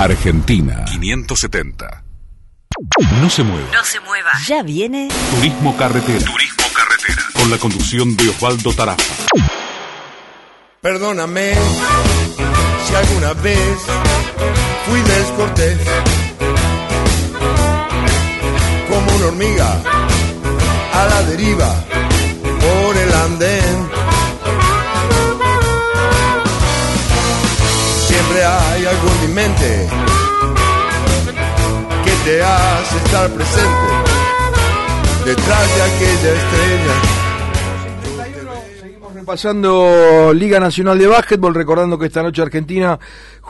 Argentina 570. No se mueva. No se mueva. Ya viene Turismo Carretera. Turismo Carretera. Con la conducción de Osvaldo Tarafa. Perdóname si alguna vez fui descortés. Como una hormiga a la deriva por el andén. Hay algo en mi mente que te hace estar presente detrás de aquella estrella. Pasando Liga Nacional de Básquetbol, recordando que esta noche Argentina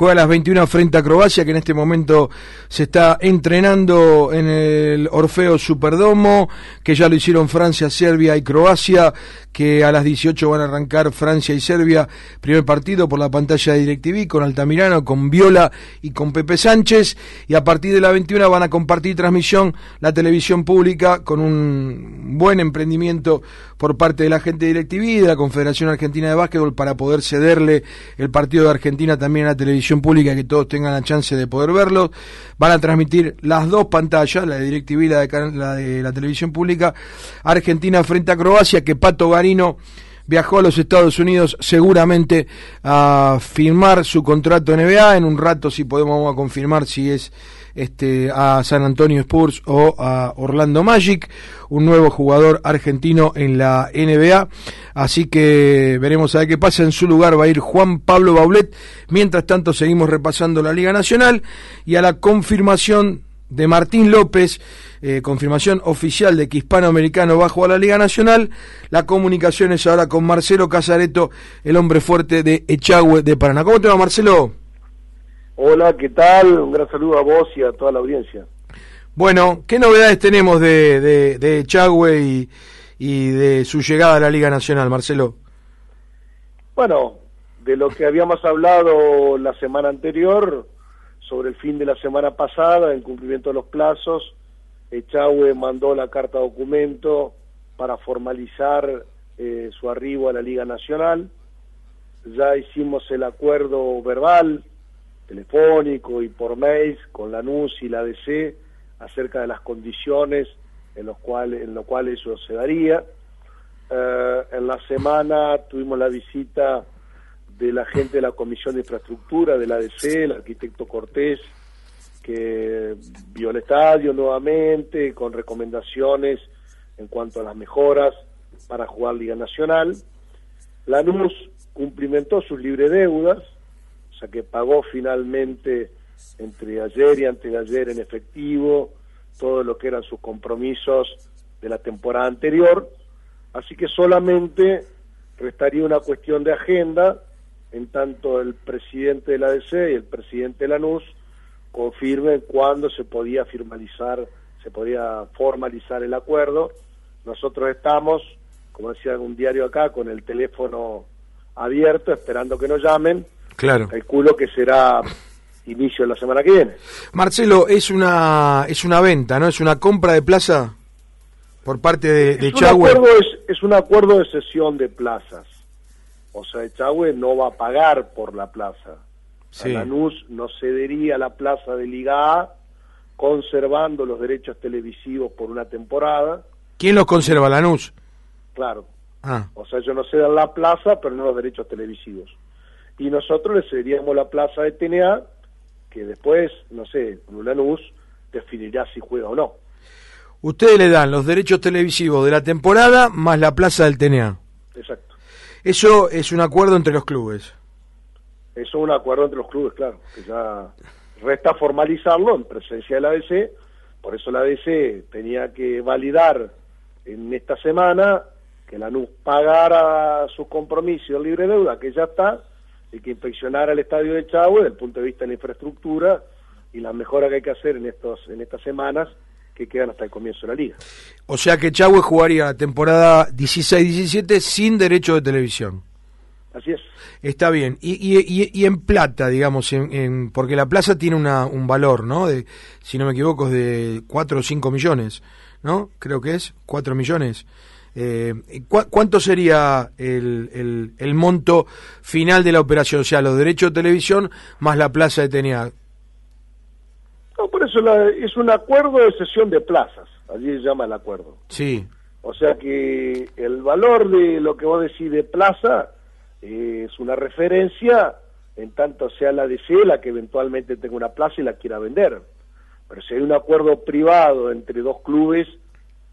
juega a las 21 frente a Croacia, que en este momento se está entrenando en el Orfeo Superdomo, que ya lo hicieron Francia, Serbia y Croacia, que a las 18 van a arrancar Francia y Serbia, primer partido por la pantalla de DirecTV con Altamirano, con Viola y con Pepe Sánchez, y a partir de la 21 van a compartir transmisión la televisión pública con un buen emprendimiento por parte de la gente de DirecTV, de la Confederación Argentina de Básquetbol, para poder cederle el partido de Argentina también a la televisión pública, que todos tengan la chance de poder verlo. Van a transmitir las dos pantallas, la de DirecTV y la de la, televisión pública, Argentina frente a Croacia, que Pato Garino viajó a los Estados Unidos seguramente a firmar su contrato NBA. En un rato si podemos confirmar si es este, a San Antonio Spurs o a Orlando Magic, un nuevo jugador argentino en la NBA. Así que veremos a ver qué pasa. En su lugar va a ir Juan Pablo Baulet. Mientras tanto seguimos repasando la Liga Nacional y a la confirmación de Martín López, eh, confirmación oficial de que Hispanoamericano va a la Liga Nacional. La comunicación es ahora con Marcelo Casareto, el hombre fuerte de Echagüe de Paraná. ¿Cómo te va, Marcelo? Hola, ¿qué tal? Un gran saludo a vos y a toda la audiencia. Bueno, ¿qué novedades tenemos de, de, de Echagüe y, de su llegada a la Liga Nacional, Marcelo? Bueno, de lo que habíamos hablado la semana anterior, sobre el fin de la semana pasada, en cumplimiento de los plazos, Echagüe mandó la carta documento para formalizar eh, su arribo a la Liga Nacional. Ya hicimos el acuerdo verbal telefónico y por mail con la NUS y la ADC acerca de las condiciones en los cuales en lo cual eso se daría. Eh, en la semana tuvimos la visita de la gente de la Comisión de Infraestructura de la ADC, el arquitecto Cortés, que vio el estadio nuevamente con recomendaciones en cuanto a las mejoras para jugar Liga Nacional. La NUS cumplimentó sus libre deudas, sea que pagó finalmente entre ayer y antes de ayer en efectivo todo lo que eran sus compromisos de la temporada anterior, así que solamente restaría una cuestión de agenda en tanto el presidente de la ADC y el presidente de la NUS confirmen cuándo se podía formalizar, se podía formalizar el acuerdo. Nosotros estamos, como decía un diario acá, con el teléfono abierto, esperando que nos llamen Claro. Calculo que será inicio de la semana que viene. Marcelo, es una es una venta, ¿no? Es una compra de plaza por parte de, de es Un acuerdo, es, un acuerdo de cesión de plazas. O sea, Echagüe no va a pagar por la plaza. Sí. Lanús no cedería la plaza de Liga A conservando los derechos televisivos por una temporada. ¿Quién los conserva, Lanús? Claro. Ah. O sea, yo no cedan la plaza, pero no los derechos televisivos y nosotros le cederíamos la plaza de TNA, que después, no sé, Lanús definirá si juega o no. Ustedes le dan los derechos televisivos de la temporada más la plaza del TNA. Exacto. Eso es un acuerdo entre los clubes. Eso es un acuerdo entre los clubes, claro, que ya resta formalizarlo en presencia de la ADC, por eso la ADC tenía que validar en esta semana que la NUS pagara su compromiso de libre deuda, que ya está, y que inspeccionara el estadio de Chagüe desde el punto de vista de la infraestructura y las mejoras que hay que hacer en estos en estas semanas que quedan hasta el comienzo de la liga. O sea que Chagüe jugaría la temporada 16-17 sin derecho de televisión. Así es. Está bien. Y, y, y, en plata, digamos, en, porque la plaza tiene una, un valor, ¿no? De, si no me equivoco, es de 4 o 5 millones, ¿no? Creo que es 4 millones. Eh, ¿Cuánto sería el, el, monto final de la operación? O sea, los derechos de televisión más la plaza de TNA. No, por eso la- es un acuerdo de cesión de plazas, allí se llama el acuerdo. Sí, O sea que el valor de lo que vos decís de plaza eh, es una referencia en tanto sea la DC la que eventualmente tenga una plaza y la quiera vender. Pero si hay un acuerdo privado entre dos clubes,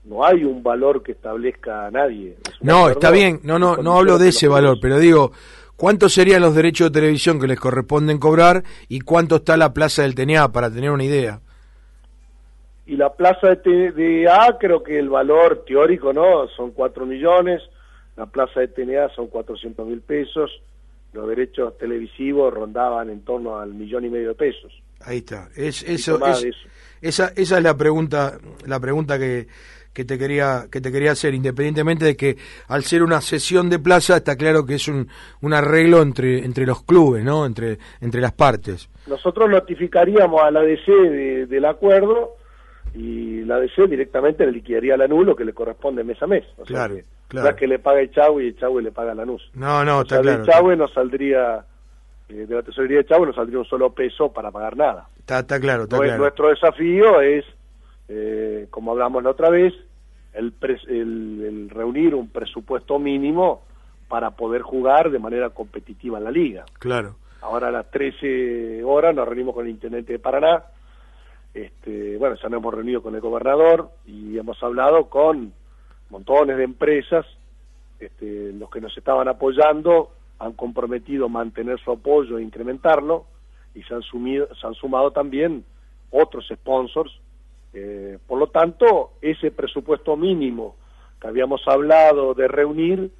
no hay un valor que establezca a nadie. Es no, está bien, no, no, no hablo de ese valor, pero digo, ¿cuántos serían los derechos de televisión que les corresponden cobrar y cuánto está la plaza del TNA para tener una idea? Y la plaza de, T- de A, creo que el valor teórico, ¿no? Son 4 millones, la plaza de TNA son 400 mil pesos, los derechos televisivos rondaban en torno al millón y medio de pesos. Ahí está. Es, eso. Esa, esa es la pregunta, la pregunta que, que te quería, que te quería hacer, independientemente de que al ser una sesión de plaza está claro que es un, un arreglo entre, entre los clubes, ¿no? Entre, entre las partes. Nosotros notificaríamos a la DC de- del acuerdo y la DC directamente le liquidaría a Lanús lo que le corresponde mes a mes. O sea Claro, que, claro. No es que le paga Echagüe y Echagüe le paga a Lanús. No, no, o está sea, claro. de Echagüe no saldría, eh, de la tesorería de Echagüe no saldría un solo peso para pagar nada. Está, está claro, está claro. Nuestro desafío es, eh, como hablamos la otra vez, el, pres- el- el reunir un presupuesto mínimo para poder jugar de manera competitiva en la liga. Claro. Ahora a las 13 horas nos reunimos con el intendente de Paraná. Este, bueno, ya nos hemos reunido con el gobernador y hemos hablado con montones de empresas. Este, los que nos estaban apoyando han comprometido mantener su apoyo e incrementarlo y se han, sumido, se han sumado también otros sponsors. Eh, por lo tanto, ese presupuesto mínimo que habíamos hablado de reunir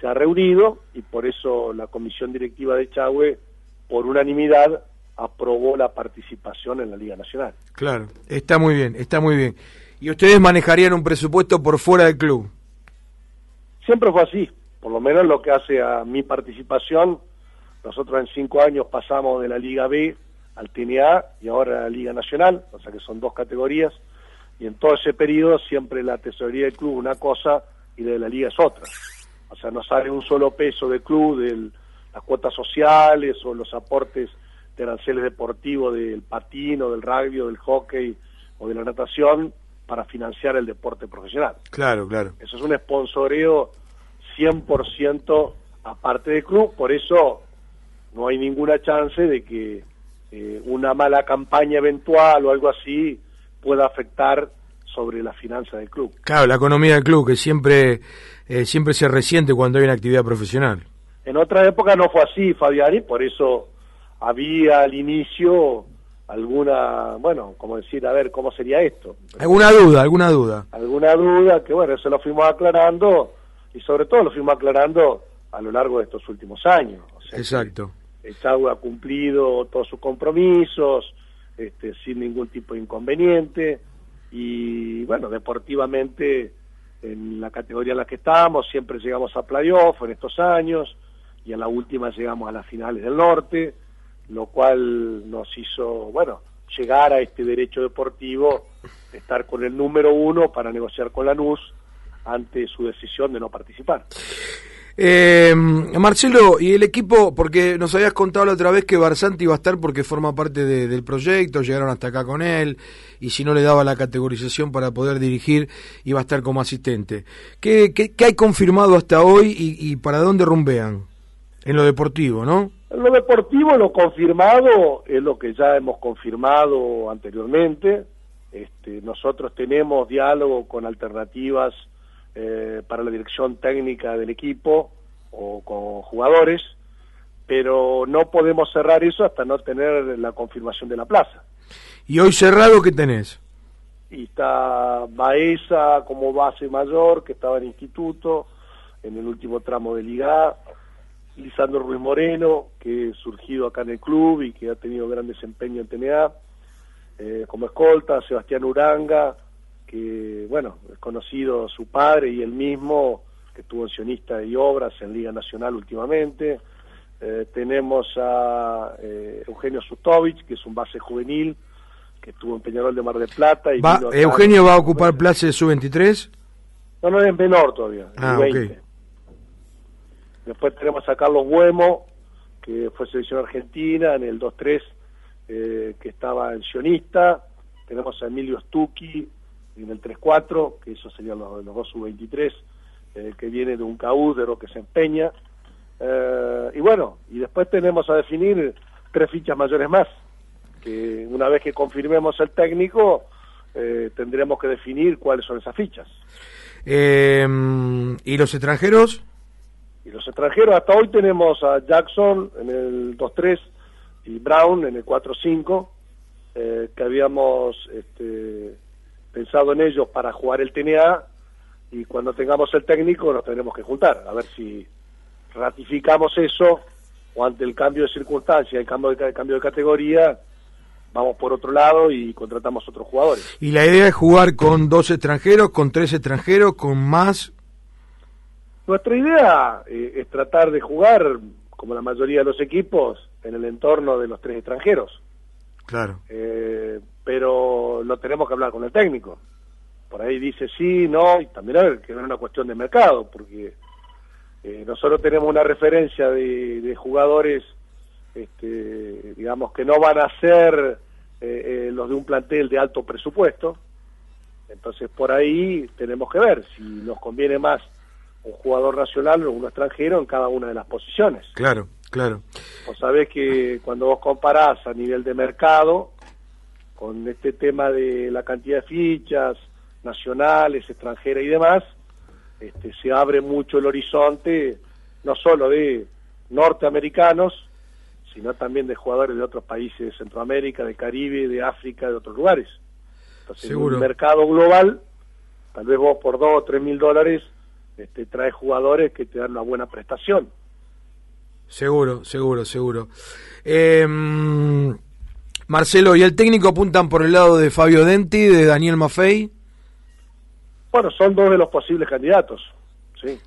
se ha reunido y por eso la comisión directiva de Chagüe, por unanimidad, aprobó la participación en la Liga Nacional. Claro, está muy bien, está muy bien. ¿Y ustedes manejarían un presupuesto por fuera del club? Siempre fue así, por lo menos lo que hace a mi participación. Nosotros en cinco años pasamos de la Liga B al TNA y ahora a la Liga Nacional, o sea que son dos categorías, y en todo ese periodo siempre la tesorería del club una cosa y la de la Liga es otra. O sea, no sale un solo peso del club, de las cuotas sociales o los aportes de aranceles deportivos del patino, del rugby o del hockey o de la natación para financiar el deporte profesional. Claro, claro. Eso es un sponsoreo 100% aparte del club, por eso no hay ninguna chance de que eh, una mala campaña eventual o algo así pueda afectar sobre la finanza del club. Claro, la economía del club, que siempre, eh, siempre se resiente cuando hay una actividad profesional. En otra época no fue así, Fabiani, por eso había al inicio alguna, bueno, como decir, a ver, ¿cómo sería esto? ¿Alguna duda, alguna duda? alguna duda, que bueno, eso lo fuimos aclarando y sobre todo lo fuimos aclarando a lo largo de estos últimos años. O sea, Exacto. Que el Chagüe ha cumplido todos sus compromisos, este, sin ningún tipo de inconveniente y bueno, deportivamente en la categoría en la que estamos siempre llegamos a playoff en estos años y en la última llegamos a las finales del norte, lo cual nos hizo, bueno, llegar a este derecho deportivo de estar con el número uno para negociar con Lanús ante su decisión de no participar. Eh, Marcelo, y el equipo, porque nos habías contado la otra vez que Barsanti iba a estar porque forma parte de- del proyecto, llegaron hasta acá con él, y si no le daba la categorización para poder dirigir, iba a estar como asistente. ¿Qué, qué, hay confirmado hasta hoy y, y para dónde rumbean? En lo deportivo, ¿no? En lo deportivo, lo confirmado es lo que ya hemos confirmado anteriormente. Este, nosotros tenemos diálogo con alternativas eh, para la dirección técnica del equipo o con jugadores, pero no podemos cerrar eso hasta no tener la confirmación de la plaza. Y hoy cerrado, ¿qué tenés? Y está Baeza como base mayor, que estaba en instituto, en el último tramo de Liga. Lisandro Ruiz Moreno, que surgido acá en el club y que ha tenido gran desempeño en TNA, eh, como escolta, Sebastián Uranga, que, bueno, es conocido su padre y él mismo, que estuvo en sionista y obras en Liga Nacional últimamente. Eh, tenemos a eh, Eugenio Sutovich, que es un base juvenil, que estuvo en Peñarol de Mar del Plata. Y Va- ¿Eugenio va a ocupar plaza de sub-23? No, no, es menor todavía, Ah, 20. ok. Después tenemos a Carlos Buemo, que fue selección argentina en el 2-3, eh, que estaba en sionista. tenemos a Emilio Stucchi en el 3-4, que eso serían los, los dos sub-23, eh, que viene de un caúdero que se empeña. Eh, y bueno, y después tenemos a definir tres fichas mayores más, que una vez que confirmemos el técnico, eh, tendremos que definir cuáles son esas fichas. Eh, ¿Y los extranjeros? Y los extranjeros, hasta hoy tenemos a Jackson en el 2-3 y Brown en el 4-5, eh, que habíamos este, pensado en ellos para jugar el TNA y cuando tengamos el técnico nos tendremos que juntar, a ver si ratificamos eso o ante el cambio de circunstancia, el cambio de, el cambio de categoría, vamos por otro lado y contratamos otros jugadores. ¿Y la idea es jugar con dos extranjeros, con tres extranjeros, con más? Nuestra idea eh, es tratar de jugar, como la mayoría de los equipos, en el entorno de los tres extranjeros. Claro. Eh, pero lo tenemos que hablar con el técnico. Por ahí dice sí, no, y también a ver, que no es una cuestión de mercado, porque eh, nosotros tenemos una referencia de, de jugadores, este, digamos, que no van a ser eh, eh, los de un plantel de alto presupuesto. Entonces, por ahí tenemos que ver si nos conviene más un jugador nacional o uno extranjero en cada una de las posiciones. Claro, claro. Vos sabés que cuando vos comparás a nivel de mercado, con este tema de la cantidad de fichas nacionales, extranjeras y demás, este, se abre mucho el horizonte, no solo de norteamericanos, sino también de jugadores de otros países de Centroamérica, de Caribe, de África, de otros lugares. Entonces, Seguro. en un mercado global, tal vez vos por dos o tres mil dólares este, traes jugadores que te dan una buena prestación. Seguro, seguro, seguro. Eh, Marcelo, ¿y el técnico apuntan por el lado de Fabio Denti, de Daniel Maffei? Bueno, son dos de los posibles candidatos, sí.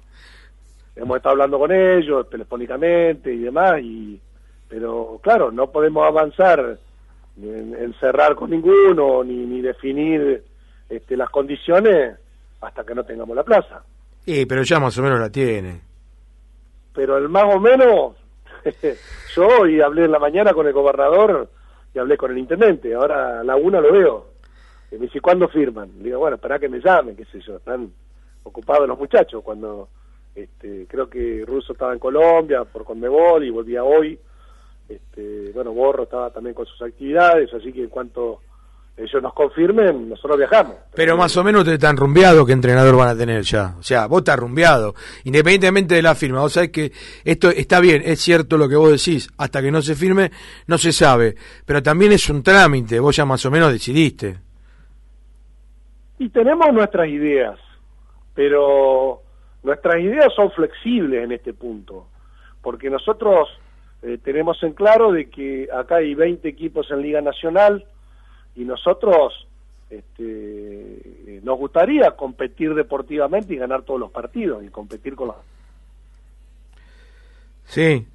Hemos estado hablando con ellos telefónicamente y demás, y pero claro, no podemos avanzar en, en cerrar con ninguno ni, ni definir este, las condiciones hasta que no tengamos la plaza. Sí, pero ya más o menos la tiene. Pero el más o menos, yo hoy hablé en la mañana con el gobernador y hablé con el intendente, ahora a la una lo veo. Y me dice, ¿cuándo firman? Le digo, bueno, espera que me llamen, qué sé yo, están ocupados los muchachos. Cuando este, creo que Russo estaba en Colombia por Conmebol y volvía hoy. Este, bueno, Borro estaba también con sus actividades, así que en cuanto ellos nos confirmen, nosotros viajamos. Pero más o menos ustedes están rumbeados qué entrenador van a tener ya. O sea, vos estás rumbeado. Independientemente de la firma. Vos sabés que esto está bien, es cierto lo que vos decís. Hasta que no se firme, no se sabe. Pero también es un trámite. Vos ya más o menos decidiste. Y tenemos nuestras ideas, pero nuestras ideas son flexibles en este punto, porque nosotros eh, tenemos en claro de que acá hay 20 equipos en Liga Nacional y nosotros este, nos gustaría competir deportivamente y ganar todos los partidos y competir con la Sí.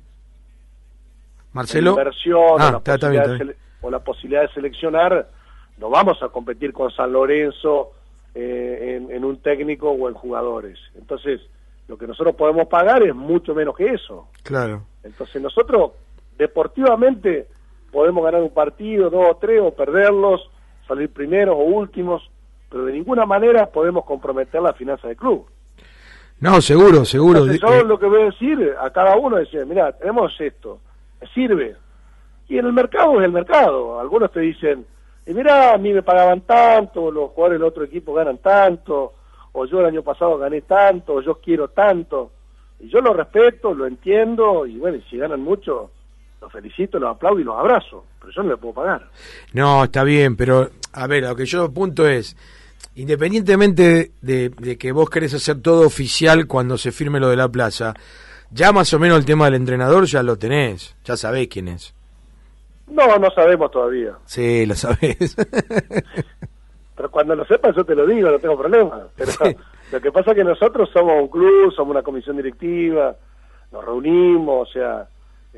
Marcelo. inversión Ah, o, la está- está posibilidad bien, de está bien. sele- o la posibilidad de seleccionar, no vamos a competir con San Lorenzo eh, en, en un técnico o en jugadores. Entonces, lo que nosotros podemos pagar es mucho menos que eso. Claro. Entonces nosotros deportivamente podemos ganar un partido, dos o tres, o perderlos, salir primeros o últimos, pero de ninguna manera podemos comprometer la finanza del club. No, seguro, seguro. Entonces, Di- yo eh, lo que voy a decir a cada uno es decir, mira, tenemos esto, me sirve. Y en el mercado es el mercado. Algunos te dicen, y mira, a mí me pagaban tanto, los jugadores del otro equipo ganan tanto, o yo el año pasado gané tanto, o yo quiero tanto. Y yo lo respeto, lo entiendo, y bueno, si ganan mucho, los felicito, los aplaudo y los abrazo, pero yo no le puedo pagar. No, está bien, pero a ver, lo que yo apunto es, independientemente de, de que vos querés hacer todo oficial cuando se firme lo de la plaza, ya más o menos el tema del entrenador ya lo tenés, ya sabés quién es. No, no sabemos todavía. Sí, lo sabés. Pero cuando lo sepas yo te lo digo, no tengo problema. Pero Sí. lo que pasa es que nosotros somos un club, somos una comisión directiva, nos reunimos, o sea,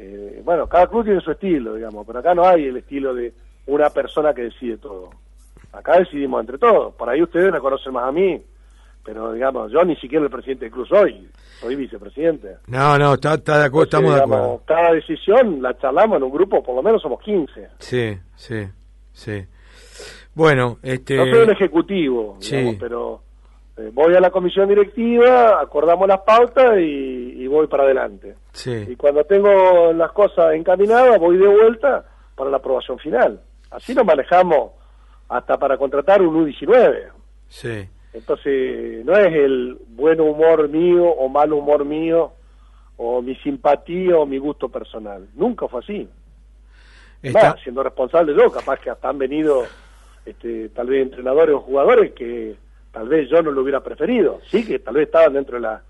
eh, bueno, cada club tiene su estilo, digamos, pero acá no hay el estilo de una persona que decide todo. Acá decidimos entre todos. Por ahí ustedes me conocen más a mí, pero digamos, yo ni siquiera el presidente del club soy, soy vicepresidente. no, no, está, está de acuerdo, estamos de acuerdo. Cada decisión la charlamos en un grupo, por lo menos somos 15. Sí, sí, sí. Bueno, este... No soy un ejecutivo, Sí. digamos, pero voy a la comisión directiva, acordamos las pautas y, y voy para adelante. Y cuando tengo las cosas encaminadas, voy de vuelta para la aprobación final. Así nos manejamos hasta para contratar un U19. sí. Entonces, no es el buen humor mío o mal humor mío o mi simpatía o mi gusto personal. Nunca fue así. Está, Más, siendo responsable yo, capaz que hasta han venido este, tal vez entrenadores o jugadores que tal vez yo no lo hubiera preferido. Sí, que tal vez estaban dentro de las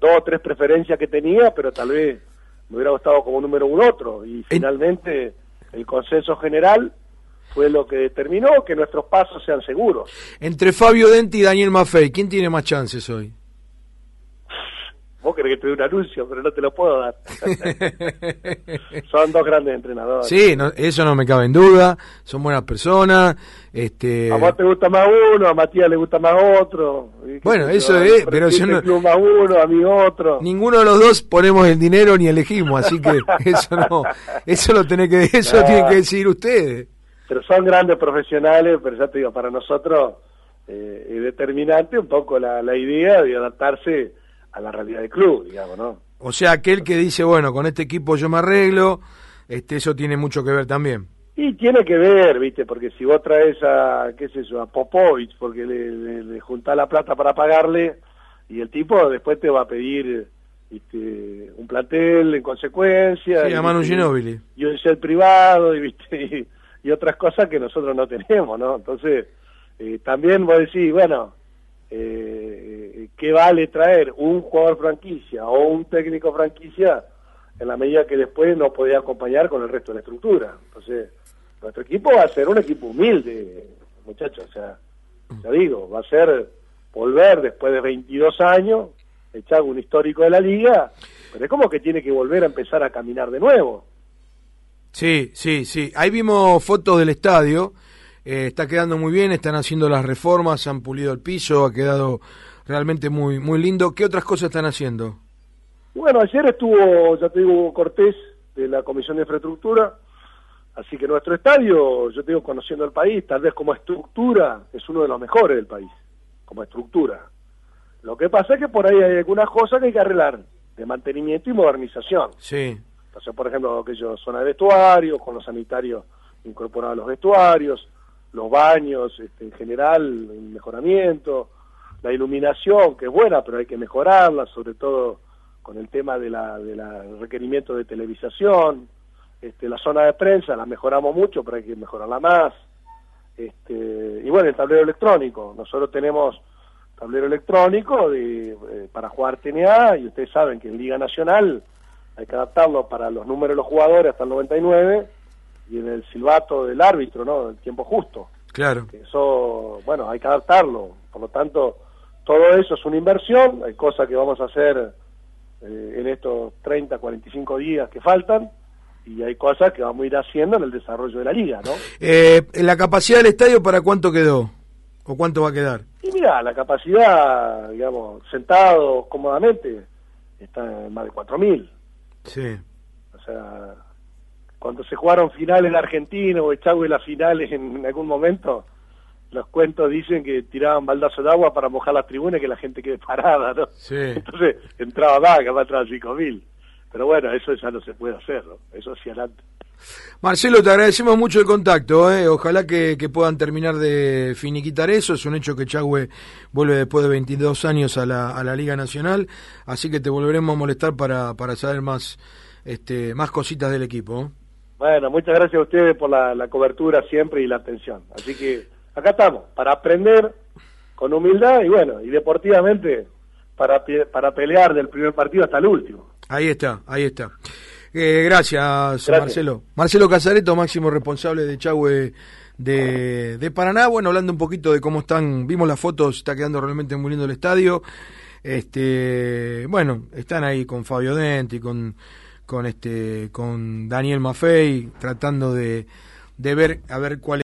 dos o tres preferencias que tenía, pero tal vez me hubiera gustado como número un otro. Y finalmente el consenso general fue lo que determinó que nuestros pasos sean seguros. entre Fabio Denti y Daniel Maffei, ¿quién tiene más chances hoy? Vos querés que te dé un anuncio, pero no te lo puedo dar. Son dos grandes entrenadores. Sí, no- eso no me cabe en duda, son buenas personas, este... A vos te gusta más uno, a Matías le gusta más otro. Bueno, eso yo, es, pero yo no- más uno, a mí otro. Ninguno de los dos ponemos el dinero ni elegimos, así que eso no, eso lo tenés que, eso No. tienen que decidir ustedes. Pero son grandes profesionales, pero ya te digo, para nosotros eh, es determinante un poco la, la idea de adaptarse a la realidad del club, digamos, ¿no? O sea, aquel que dice, bueno, con este equipo yo me arreglo, este, eso tiene mucho que ver también. Y tiene que ver, ¿viste? Porque si vos traes a, qué sé yo, a Popovich, porque le, le, le juntás la plata para pagarle, y el tipo después te va a pedir ¿viste? un plantel en consecuencia. Sí, y, a Manu. Ginóbili. y un ser privado, y, ¿viste? Y, y otras cosas que nosotros no tenemos, ¿no? Entonces, eh, también vos decís, bueno, eh, ¿qué vale traer un jugador franquicia o un técnico franquicia en la medida que después no podía acompañar con el resto de la estructura? Entonces, nuestro equipo va a ser un equipo humilde, muchachos, o sea, ya digo, va a ser volver después de 22 años, echar un histórico de la liga, pero es como que tiene que volver a empezar a caminar de nuevo. Sí, sí, sí. Ahí vimos fotos del estadio. Eh, está quedando muy bien, están haciendo las reformas, han pulido el piso, ha quedado realmente muy, muy lindo. ¿Qué otras cosas están haciendo? Bueno, ayer estuvo, ya te digo, Cortés de la Comisión de Infraestructura, así que nuestro estadio, yo te digo, conociendo el país, tal vez como estructura, es uno de los mejores del país, como estructura. Lo que pasa es que por ahí hay algunas cosas que hay que arreglar, de mantenimiento y modernización. Sí, Entonces, por ejemplo, aquello, zona de vestuarios, con los sanitarios incorporados a los vestuarios, los baños este, en general, el mejoramiento, la iluminación, que es buena, pero hay que mejorarla, sobre todo con el tema de la, de la requerimiento de televisación, este, la zona de prensa la mejoramos mucho, pero hay que mejorarla más. Este, y bueno, el tablero electrónico. Nosotros tenemos tablero electrónico de, eh, para jugar TNA y ustedes saben que en Liga Nacional hay que adaptarlo para los números de los jugadores hasta el 99 y en el silbato del árbitro, ¿no? El tiempo justo. claro. Eso, bueno, hay que adaptarlo. Por lo tanto, todo eso es una inversión. Hay cosas que vamos a hacer eh, en estos 30, 45 días que faltan y hay cosas que vamos a ir haciendo en el desarrollo de la liga, ¿no? Eh, ¿La capacidad del estadio para cuánto quedó? ¿O cuánto va a quedar? Y mira, la capacidad, digamos, sentado cómodamente, está en más de 4.000. Sí. O sea, cuando se jugaron finales en Argentina o Echagüe las finales en, en algún momento, los cuentos dicen que tiraban baldazo de agua para mojar las tribunas y que la gente quede parada, ¿no? Sí. Entonces entraba más, capaz entraba 5.000. Pero bueno, eso ya no se puede hacer, ¿no? Eso hacia adelante. Marcelo, te agradecemos mucho el contacto. ¿eh? Ojalá que, que puedan terminar de finiquitar eso. Es un hecho que Chagüe vuelve después de 22 años a la, a la Liga Nacional. Así que te volveremos a molestar para, para saber más, este, más cositas del equipo. Bueno, muchas gracias a ustedes por la, la cobertura siempre y la atención. Así que acá estamos, para aprender con humildad y bueno, y deportivamente para, para pelear del primer partido hasta el último. Ahí está, ahí está. Eh, gracias, Gracias. Marcelo. Marcelo Casareto, máximo responsable de Chagüe de, de Paraná. Bueno, hablando un poquito de cómo están, vimos las fotos, está quedando realmente muy lindo el estadio. Este, bueno, están ahí con Fabio Denti, con, con este, con Daniel Maffei, tratando de, de ver a ver cuál